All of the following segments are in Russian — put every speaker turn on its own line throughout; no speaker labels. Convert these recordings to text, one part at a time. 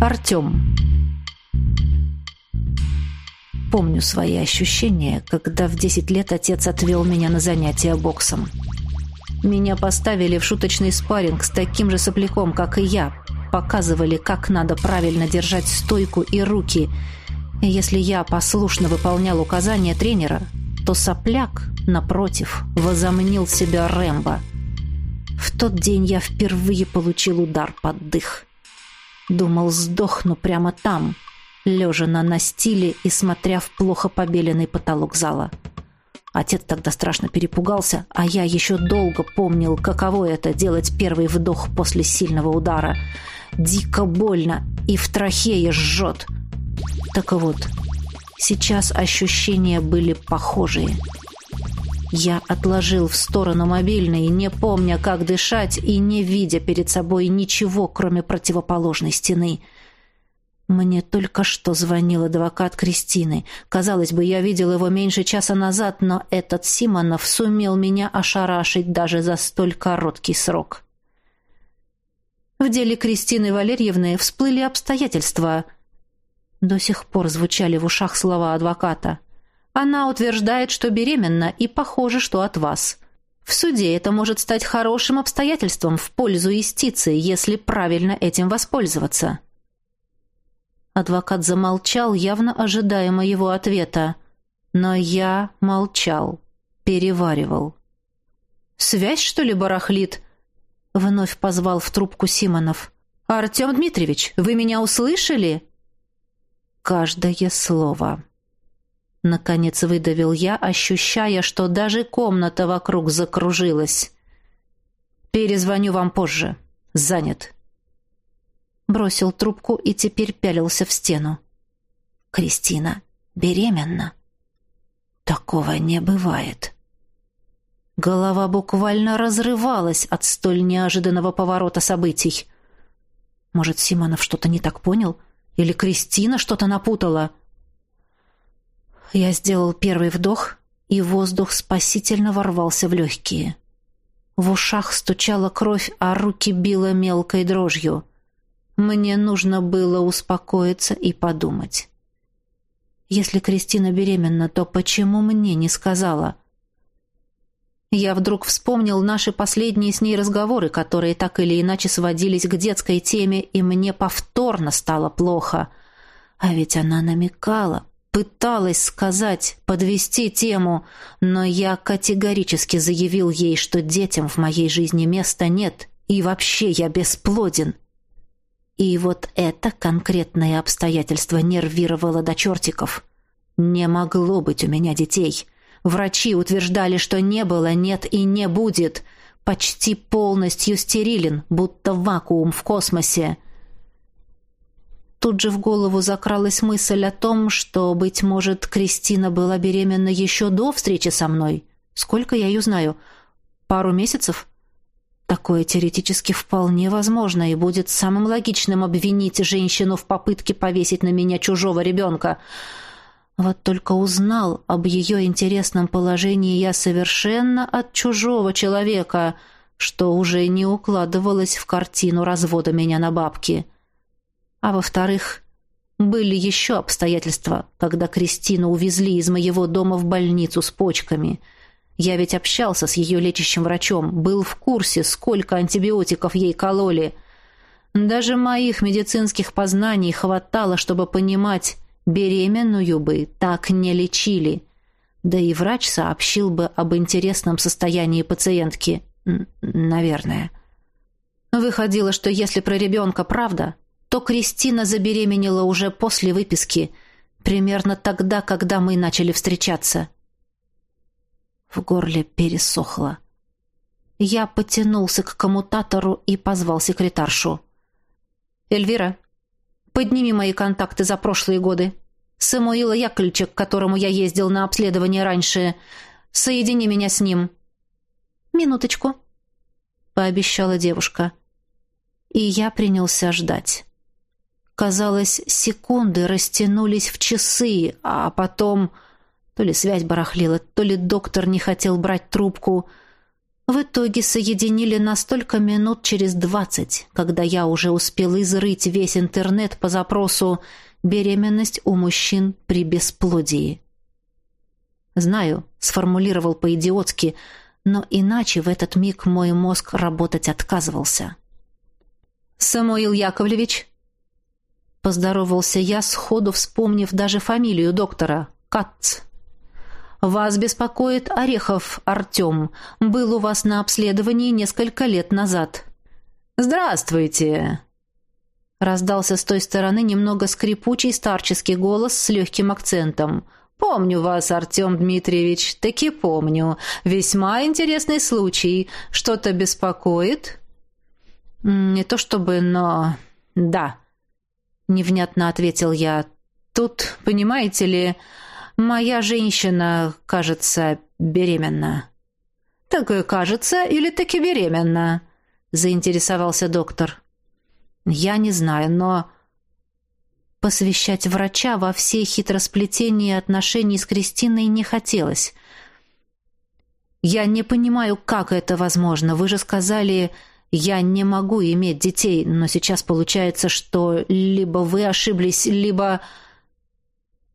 Артем. Помню свои ощущения, когда в 10 лет отец отвел меня на занятия боксом. Меня поставили в шуточный спарринг с таким же сопляком, как и я. Показывали, как надо правильно держать стойку и руки. И если я послушно выполнял указания тренера, то сопляк, напротив, возомнил себя Рэмбо. В тот день я впервые получил удар под дых. Думал, сдохну прямо там — лежа на настиле и смотря в плохо побеленный потолок зала. Отец тогда страшно перепугался, а я еще долго помнил, каково это делать первый вдох после сильного удара. Дико больно и в трахее жжет. Так вот, сейчас ощущения были похожие. Я отложил в сторону мобильный, не помня, как дышать и не видя перед собой ничего, кроме противоположной стены — мне только что звонил адвокат Кристины. Казалось бы, я видел его меньше часа назад, но этот Симонов сумел меня ошарашить даже за столь короткий срок. В деле Кристины Валерьевны всплыли обстоятельства. До сих пор звучали в ушах слова адвоката. Она утверждает, что беременна, и похоже, что от вас. В суде это может стать хорошим обстоятельством в пользу истицы, если правильно этим воспользоваться. Адвокат замолчал, явно ожидая моего ответа. Но я молчал, переваривал. «Связь, что ли, барахлит?» Вновь позвал в трубку Симонов. «Артем Дмитриевич, вы меня услышали?» Каждое слово. Наконец выдавил я, ощущая, что даже комната вокруг закружилась. «Перезвоню вам позже. Занят» бросил трубку и теперь пялился в стену. Кристина беременна. Такого не бывает. Голова буквально разрывалась от столь неожиданного поворота событий. Может, Симонов что-то не так понял? Или Кристина что-то напутала? Я сделал первый вдох, и воздух спасительно ворвался в легкие. В ушах стучала кровь, а руки било мелкой дрожью. Мне нужно было успокоиться и подумать. Если Кристина беременна, то почему мне не сказала? Я вдруг вспомнил наши последние с ней разговоры, которые так или иначе сводились к детской теме, и мне повторно стало плохо. А ведь она намекала, пыталась сказать, подвести тему, но я категорически заявил ей, что детям в моей жизни места нет, и вообще я бесплоден. И вот это конкретное обстоятельство нервировало до чертиков. Не могло быть у меня детей. Врачи утверждали, что не было, нет и не будет. Почти полностью стерилен, будто вакуум в космосе. Тут же в голову закралась мысль о том, что, быть может, Кристина была беременна еще до встречи со мной. Сколько я ее знаю? Пару месяцев? Такое теоретически вполне возможно, и будет самым логичным обвинить женщину в попытке повесить на меня чужого ребенка. Вот только узнал об ее интересном положении я совершенно от чужого человека, что уже не укладывалось в картину развода меня на бабки. А во-вторых, были еще обстоятельства, когда Кристину увезли из моего дома в больницу с почками — я ведь общался с ее лечащим врачом, был в курсе, сколько антибиотиков ей кололи. Даже моих медицинских познаний хватало, чтобы понимать, беременную бы так не лечили. Да и врач сообщил бы об интересном состоянии пациентки. Наверное. Выходило, что если про ребенка правда, то Кристина забеременела уже после выписки, примерно тогда, когда мы начали встречаться. В горле пересохло. Я потянулся к коммутатору и позвал секретаршу. «Эльвира, подними мои контакты за прошлые годы. Самуила Яковлевича, к которому я ездил на обследование раньше. Соедини меня с ним». «Минуточку», — пообещала девушка. И я принялся ждать. Казалось, секунды растянулись в часы, а потом... То ли связь барахлила, то ли доктор не хотел брать трубку. В итоге соединили на столько минут через двадцать, когда я уже успел изрыть весь интернет по запросу «Беременность у мужчин при бесплодии». Знаю, сформулировал по-идиотски, но иначе в этот миг мой мозг работать отказывался. «Самуил Яковлевич?» Поздоровался я, сходу вспомнив даже фамилию доктора. Кац. «Вас беспокоит Орехов Артем. Был у вас на обследовании несколько лет назад».
«Здравствуйте!»
Раздался с той стороны немного скрипучий старческий голос с легким акцентом. «Помню вас, Артем Дмитриевич, таки помню. Весьма интересный случай. Что-то беспокоит?»
«Не то чтобы, но... да», — невнятно ответил я. «Тут, понимаете ли, моя женщина, кажется, беременна».
«Так и кажется или таки беременна?» — заинтересовался доктор. «Я не знаю, но...» Посвящать врача во все хитросплетения отношений с Кристиной не хотелось. «Я не понимаю, как это возможно. Вы же сказали, я не могу иметь детей, но сейчас получается, что либо вы ошиблись, либо...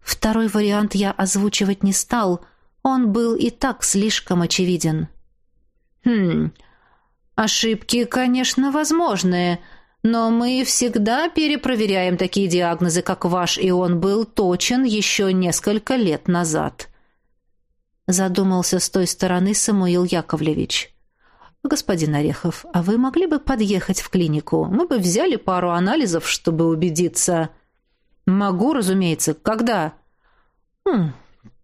Второй вариант я озвучивать не стал. Он был и так слишком очевиден.
Хм, ошибки, конечно, возможны, но мы всегда перепроверяем такие диагнозы, как ваш, и он был точен еще несколько лет назад.
Задумался с той стороны Самуил Яковлевич. «Господин Орехов, а вы могли бы подъехать в клинику? Мы бы взяли пару анализов, чтобы убедиться».
«Могу, разумеется. Когда?»
хм,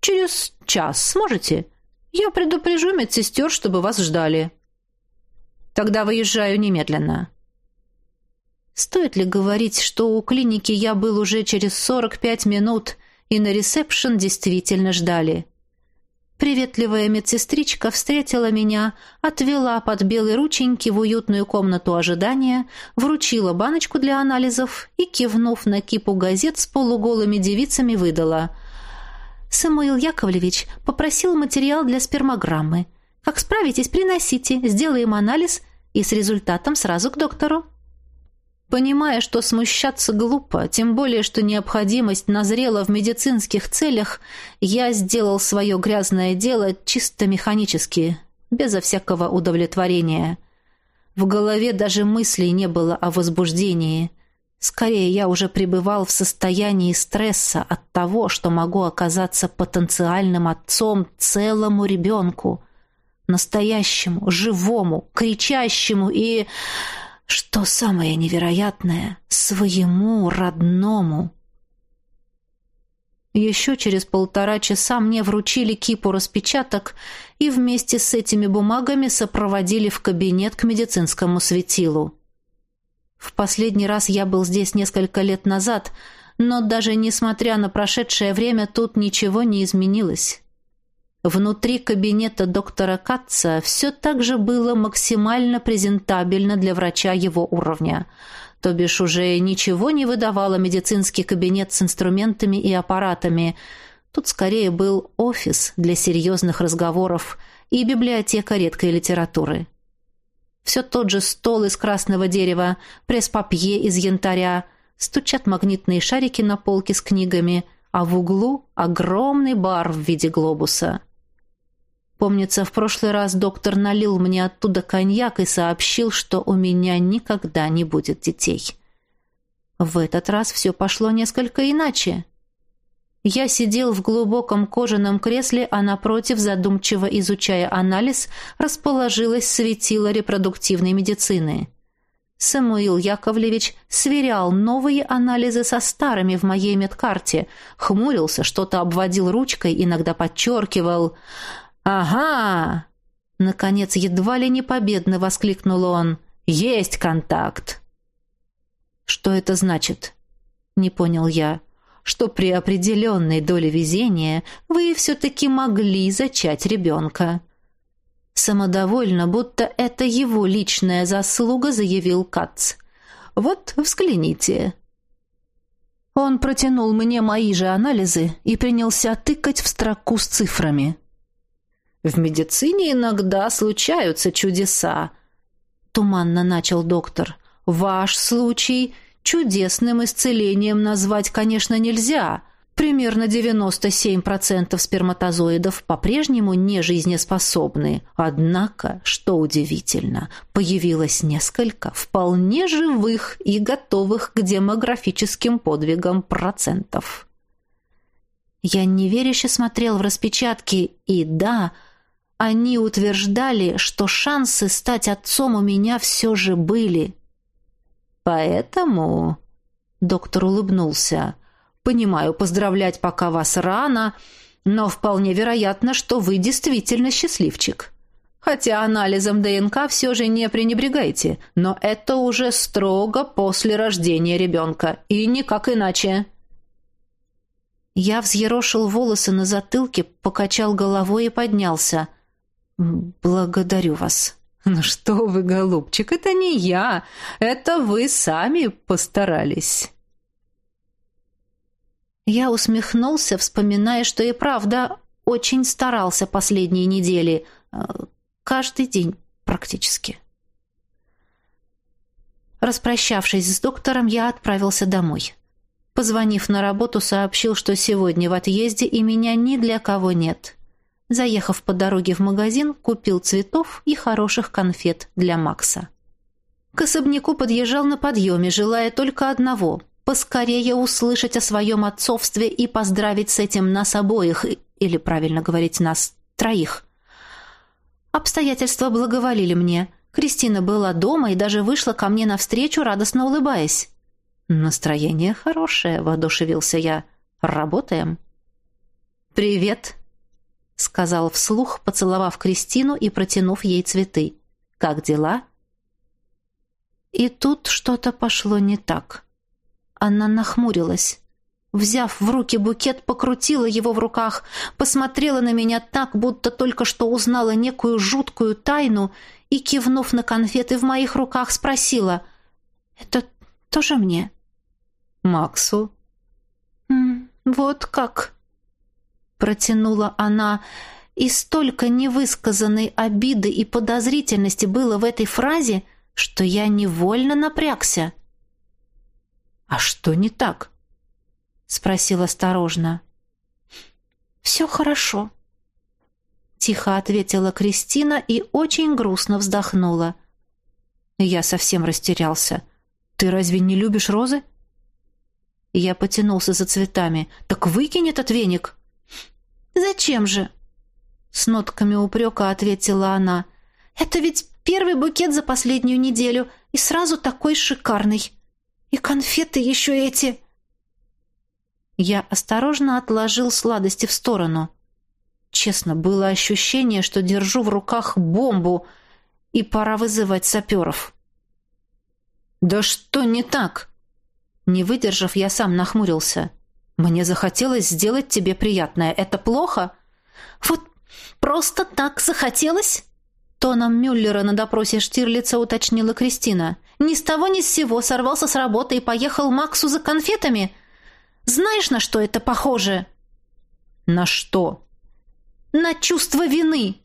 «Через час. Сможете? Я предупрежу медсестер, чтобы вас ждали».
«Тогда выезжаю немедленно».
Стоит ли говорить, что у клиники я был уже через 45 минут, и на ресепшн действительно ждали?» Приветливая медсестричка встретила меня, отвела под белые рученьки в уютную комнату ожидания, вручила баночку для анализов и, кивнув на кипу газет с полуголыми девицами, выдала. «Самуил Яковлевич попросил материал для спермограммы. Как справитесь, приносите, сделаем анализ и с результатом сразу к доктору». Понимая, что смущаться глупо, тем более, что необходимость назрела в медицинских целях, я сделал свое грязное дело чисто механически, безо всякого удовлетворения. В голове даже мыслей не было о возбуждении. Скорее, я уже пребывал в состоянии стресса от того, что могу оказаться потенциальным отцом целому ребенку. Настоящему, живому, кричащему и... Что самое невероятное, своему родному. Еще через полтора часа мне вручили кипу распечаток и вместе с этими бумагами сопроводили в кабинет к медицинскому светилу. В последний раз я был здесь несколько лет назад, но даже несмотря на прошедшее время тут ничего не изменилось. Внутри кабинета доктора Катца все так же было максимально презентабельно для врача его уровня. То бишь уже ничего не выдавало медицинский кабинет с инструментами и аппаратами. Тут скорее был офис для серьезных разговоров и библиотека редкой литературы. Все тот же стол из красного дерева, пресс-папье из янтаря, стучат магнитные шарики на полке с книгами, а в углу огромный бар в виде глобуса – Помнится, в прошлый раз доктор налил мне оттуда коньяк и сообщил, что у меня никогда не будет детей. В этот раз все пошло несколько иначе. Я сидел в глубоком кожаном кресле, а напротив, задумчиво изучая анализ, расположилось светило репродуктивной медицины. Самуил Яковлевич сверял новые анализы со старыми в моей медкарте, хмурился, что-то обводил ручкой, иногда подчеркивал – «Ага!» Наконец, едва ли не победно воскликнул он. «Есть контакт!» «Что это значит?» Не понял я. «Что при определенной доле везения вы все-таки могли зачать ребенка?» Самодовольно, будто это его личная заслуга, заявил Кац. «Вот, взгляните». Он протянул мне мои же анализы и принялся тыкать в строку с цифрами.
В медицине иногда случаются чудеса, туманно начал доктор. Ваш случай чудесным исцелением назвать, конечно, нельзя. Примерно 97% сперматозоидов по-прежнему не жизнеспособны. Однако, что удивительно, появилось несколько вполне живых и готовых к демографическим подвигам процентов. Я неверяще смотрел в распечатки, и да, они утверждали, что шансы стать отцом у меня все же были. Поэтому, доктор улыбнулся, понимаю, поздравлять пока вас рано, но вполне вероятно, что вы действительно счастливчик. Хотя анализом ДНК все же не пренебрегайте, но это уже строго после рождения ребенка, и никак иначе. Я взъерошил волосы на затылке, покачал головой и поднялся. «Благодарю вас». «Ну что вы, голубчик, это не я, это вы сами постарались». Я усмехнулся, вспоминая, что и правда очень старался последние недели. Э, каждый день практически. Распрощавшись с доктором, я отправился домой. Позвонив на работу, сообщил, что сегодня в отъезде и меня ни для кого нет. Заехав по дороге в магазин, купил цветов и хороших конфет для Макса. К особняку подъезжал на подъеме, желая только одного – поскорее услышать о своем отцовстве и поздравить с этим нас обоих, или, правильно говорить, нас троих. Обстоятельства благоволили мне. Кристина была дома и даже вышла ко мне навстречу, радостно улыбаясь. «Настроение хорошее», — воодушевился я. «Работаем». «Привет», — сказал вслух, поцеловав Кристину и протянув ей цветы. «Как дела?» И тут что-то пошло не так. Она нахмурилась. Взяв в руки букет, покрутила его в руках, посмотрела на меня так, будто только что узнала некую жуткую тайну и, кивнув на конфеты в моих руках, спросила «Это тоже мне?»
Максу.
«Вот как?» Протянула она, и столько невысказанной обиды и подозрительности было в этой фразе, что я невольно напрягся.
«А что не так?»
Спросил осторожно. «Все хорошо», — тихо ответила Кристина и очень грустно вздохнула.
Я совсем растерялся. «Ты разве не любишь розы?» Я потянулся за цветами. «Так выкинь этот веник!»
«Зачем же?» С нотками упрека ответила она. «Это ведь первый букет за последнюю неделю, и сразу такой шикарный. И конфеты еще эти!» Я осторожно отложил сладости в сторону. Честно, было ощущение, что держу в руках бомбу, и пора вызывать саперов.
«Да что не так?» Не выдержав, я сам нахмурился. «Мне захотелось сделать тебе приятное. Это плохо?»
«Вот просто так захотелось?» Тоном Мюллера на допросе Штирлица уточнила Кристина. «Ни с того ни с сего сорвался с работы и поехал Максу за конфетами. Знаешь, на что это похоже?»
«На что?»
«На чувство вины!»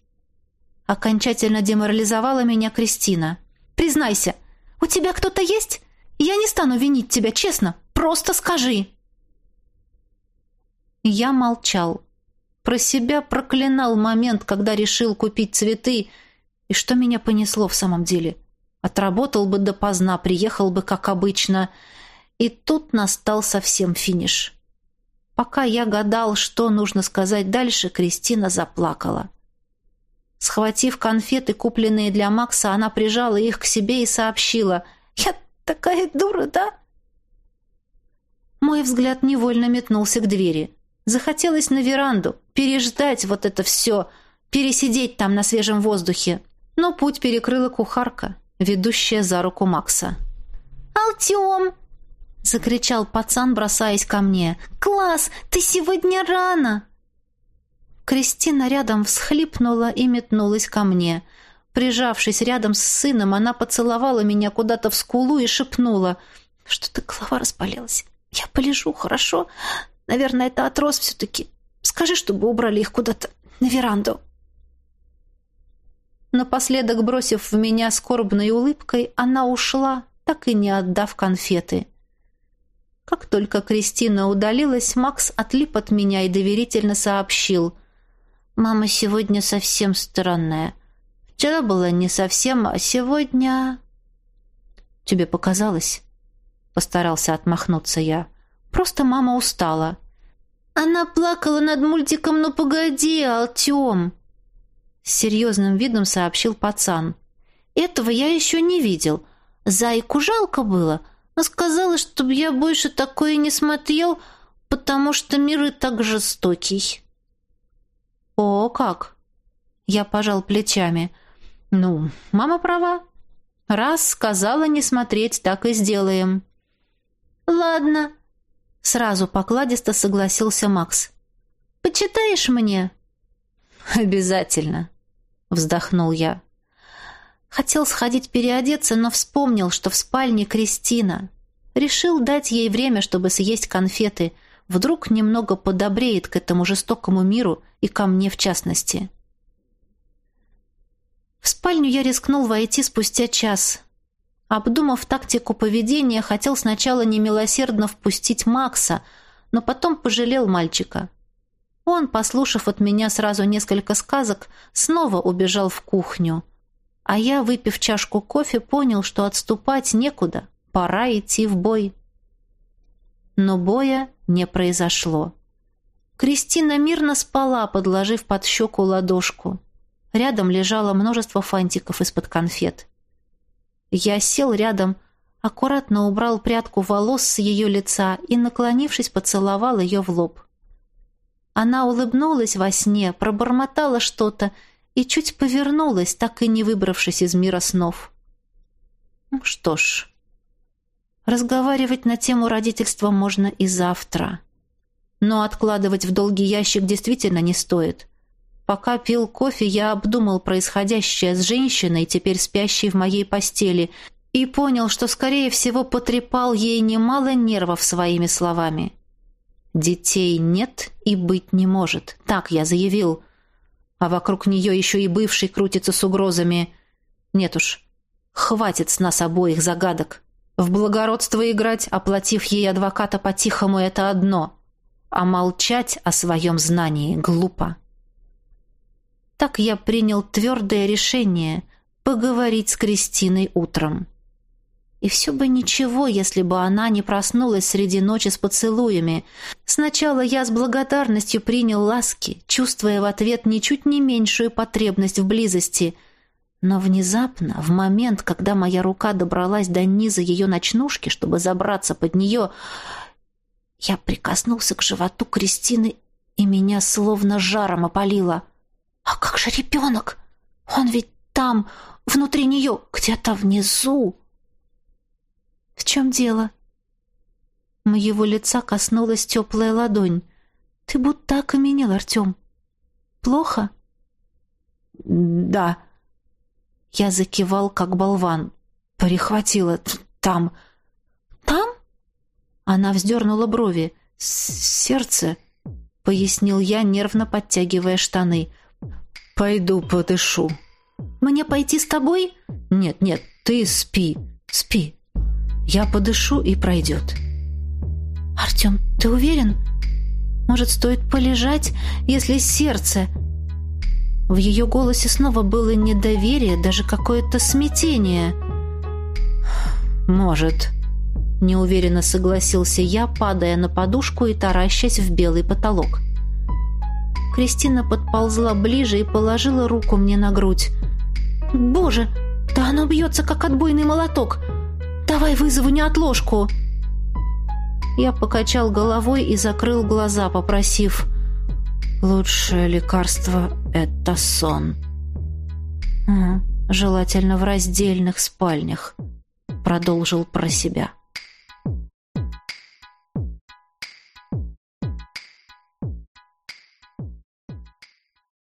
Окончательно деморализовала меня Кристина. «Признайся, у тебя кто-то есть? Я не стану винить тебя, честно. Просто скажи. Я молчал. Про себя проклинал момент, когда решил купить цветы, и что меня понесло в самом деле. Отработал бы допоздна, приехал бы, как обычно. И тут настал совсем финиш. Пока я гадал, что нужно сказать дальше, Кристина заплакала. Схватив конфеты, купленные для Макса, она прижала их к себе и сообщила. «Я Такая дура, да?» Мой взгляд невольно метнулся к двери. Захотелось на веранду, переждать вот это все, пересидеть там на свежем воздухе. Но путь перекрыла кухарка, ведущая за руку Макса. «Алтем!» — закричал пацан, бросаясь ко мне. «Класс! Ты сегодня рано!» Кристина рядом всхлипнула и метнулась ко мне — Прижавшись рядом с сыном, она поцеловала меня куда-то в скулу и шепнула. «Что-то голова распалилась. Я полежу, хорошо? Наверное, это отрос все-таки. Скажи, чтобы убрали их куда-то на веранду». Напоследок, бросив в меня скорбной улыбкой, она ушла, так и не отдав конфеты. Как только Кристина удалилась, Макс отлип от меня и доверительно сообщил. «Мама сегодня совсем странная. Вчера была не совсем, а сегодня...» «Тебе показалось?» Постарался отмахнуться я. «Просто мама устала». «Она плакала над мультиком «Ну погоди, Артем!» С серьезным видом сообщил пацан. «Этого я еще не видел. Зайку жалко было, но сказала, чтобы я больше такое не смотрел, потому что мир и так жестокий». «О, как!» Я пожал плечами. «Ну, мама права. Раз сказала не смотреть, так и сделаем». «Ладно», — сразу покладисто согласился Макс. «Почитаешь мне?» «Обязательно», — вздохнул я. Хотел сходить переодеться, но вспомнил, что в спальне Кристина. Решил дать ей время, чтобы съесть конфеты. Вдруг немного подобреет к этому жестокому миру и ко мне в частности. В спальню я рискнул войти спустя час. Обдумав тактику поведения, хотел сначала немилосердно впустить Макса, но потом пожалел мальчика. Он, послушав от меня сразу несколько сказок, снова убежал в кухню — а я, выпив чашку кофе, понял, что отступать некуда, пора идти в бой. Но боя не произошло. Кристина мирно спала, подложив под щеку ладошку. Рядом лежало множество фантиков из-под конфет. Я сел рядом, аккуратно убрал прядку волос с ее лица и, наклонившись, поцеловал ее в лоб. Она улыбнулась во сне, пробормотала что-то и чуть повернулась, так и не выбравшись из мира снов. Ну что ж, разговаривать на тему родительства можно и завтра. Но откладывать в долгий ящик действительно не стоит. Пока пил кофе, я обдумал происходящее с женщиной, теперь спящей в моей постели, и понял, что, скорее всего, потрепал ей немало нервов своими словами. «Детей нет и быть не может», — так я заявил а вокруг нее еще и бывший крутится с угрозами. Нет уж, хватит с нас обоих загадок. В благородство играть, оплатив ей адвоката по-тихому, это одно, а молчать о своем знании глупо. Так я принял твердое решение поговорить с Кристиной утром. И все бы ничего, если бы она не проснулась среди ночи с поцелуями. Сначала я с благодарностью принял ласки, чувствуя в ответ ничуть не меньшую потребность в близости. Но внезапно, в момент, когда моя рука добралась до низа ее ночнушки, чтобы забраться под нее, я прикоснулся к животу Кристины, и меня словно жаром опалило. «А как же ребенок? Он ведь там, внутри нее, где-то внизу!» «В чем дело?» Моего лица коснулась теплая ладонь. «Ты будто окаменел, Артем. Плохо?» «Да». Я закивал, как болван. Перехватила. «Там». «Там?» Она вздернула брови. «Сердце», — пояснил я, нервно подтягивая штаны. «Пойду подышу». «Мне пойти с тобой?» «Нет, нет, ты спи, спи, я подышу и пройдет. Артем, ты уверен? Может, стоит полежать, если сердце... В ее голосе снова было недоверие, даже какое-то смятение. «Может», — неуверенно согласился я, падая на подушку и таращась в белый потолок. Кристина подползла ближе и положила руку мне на грудь. «Боже, да оно бьется, как отбойный молоток! «Давай вызову неотложку!» Я покачал головой и закрыл глаза, попросив «Лучшее лекарство — это сон». «Желательно в раздельных спальнях», — продолжил про себя.